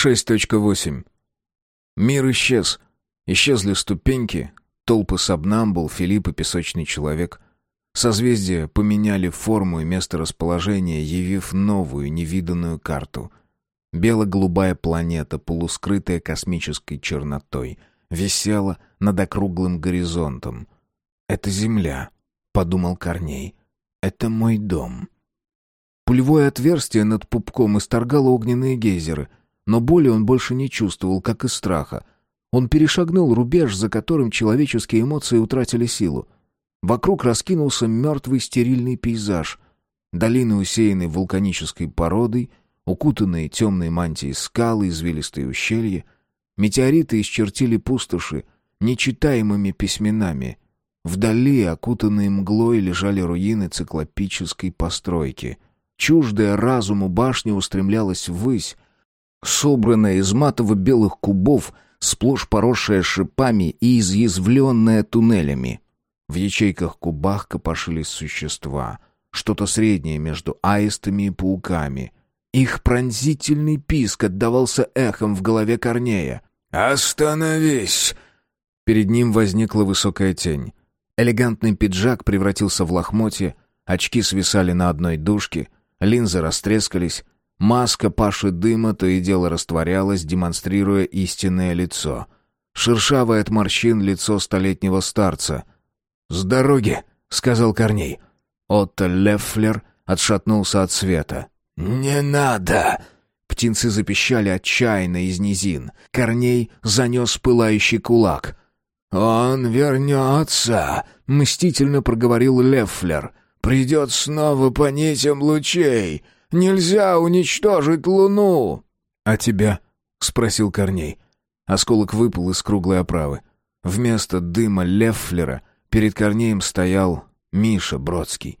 6.8. Мир исчез. Исчезли ступеньки, толпы сабнамбул, Филипп и песочный человек. Созвездия поменяли форму и место расположения, явив новую, невиданную карту. Бело-голубая планета, полускрытая космической чернотой, висела над округлым горизонтом. «Это Земля», — подумал Корней. «Это мой дом». Пулевое отверстие над пупком исторгало огненные гейзеры, но боли он больше не чувствовал, как и страха. Он перешагнул рубеж, за которым человеческие эмоции утратили силу. Вокруг раскинулся мертвый стерильный пейзаж. Долины, усеянные вулканической породой, укутанные темной мантией скалы, извилистые ущелья. Метеориты исчертили пустоши нечитаемыми письменами. Вдали, окутанные мглой, лежали руины циклопической постройки. Чуждая разуму башня устремлялась ввысь, собранная из матово-белых кубов, сплошь поросшая шипами и изъязвленная туннелями. В ячейках-кубах копошились существа, что-то среднее между аистами и пауками. Их пронзительный писк отдавался эхом в голове Корнея. «Остановись!» Перед ним возникла высокая тень. Элегантный пиджак превратился в лохмотье, очки свисали на одной дужке, линзы растрескались, Маска Паши дыма то и дело растворялась, демонстрируя истинное лицо. Шершавое от морщин лицо столетнего старца. «С дороги!» — сказал Корней. Отто Леффлер отшатнулся от света. «Не надо!» Птенцы запищали отчаянно из низин. Корней занес пылающий кулак. «Он вернется!» — мстительно проговорил Леффлер. «Придет снова по нитям лучей!» Нельзя уничтожить Луну!» «А тебя?» — спросил Корней. Осколок выпал из круглой оправы. Вместо дыма Леффлера перед Корнеем стоял Миша Бродский.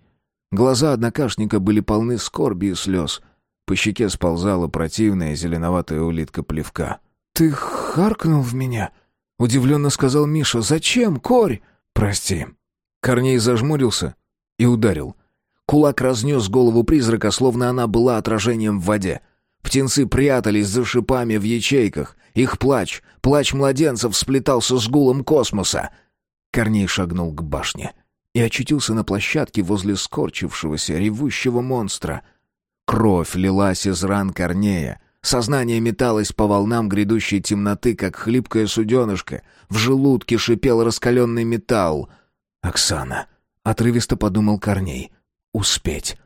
Глаза однокашника были полны скорби и слез. По щеке сползала противная зеленоватая улитка плевка. «Ты харкнул в меня?» — удивленно сказал Миша. «Зачем, Корь?» «Прости». Корней зажмурился и ударил. Кулак разнес голову призрака, словно она была отражением в воде. Птенцы прятались за шипами в ячейках. Их плач, плач младенцев сплетался с гулом космоса. Корней шагнул к башне и очутился на площадке возле скорчившегося, ревущего монстра. Кровь лилась из ран Корнея. Сознание металось по волнам грядущей темноты, как хлипкое суденышко. В желудке шипел раскаленный металл. «Оксана», — отрывисто подумал Корней, — успеть.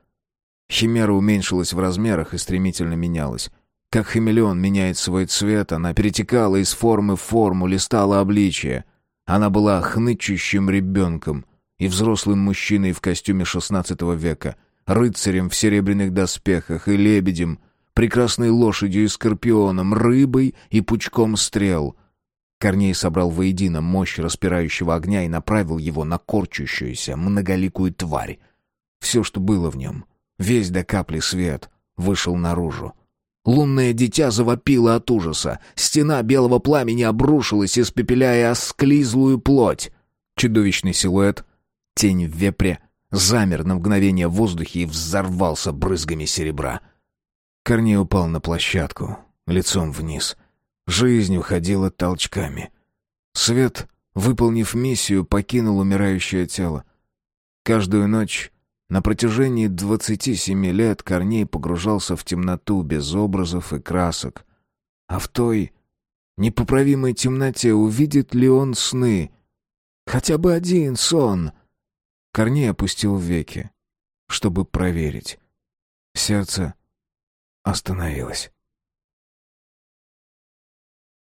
Химера уменьшилась в размерах и стремительно менялась. Как хамелеон меняет свой цвет, она перетекала из формы в форму, листала обличие. Она была хнычущим ребенком и взрослым мужчиной в костюме XVI века, рыцарем в серебряных доспехах и лебедем, прекрасной лошадью и скорпионом, рыбой и пучком стрел. Корней собрал воедино мощь распирающего огня и направил его на корчущуюся многоликую тварь. Все, что было в нем, весь до капли свет, вышел наружу. Лунное дитя завопило от ужаса. Стена белого пламени обрушилась, испепеляя осклизлую плоть. Чудовищный силуэт, тень в вепре, замер на мгновение в воздухе и взорвался брызгами серебра. Корней упал на площадку, лицом вниз. Жизнь уходила толчками. Свет, выполнив миссию, покинул умирающее тело. Каждую ночь на протяжении двадцати семи лет Корней погружался в темноту без образов и красок. А в той непоправимой темноте увидит ли он сны? Хотя бы один сон. Корней опустил веки, чтобы проверить. Сердце остановилось.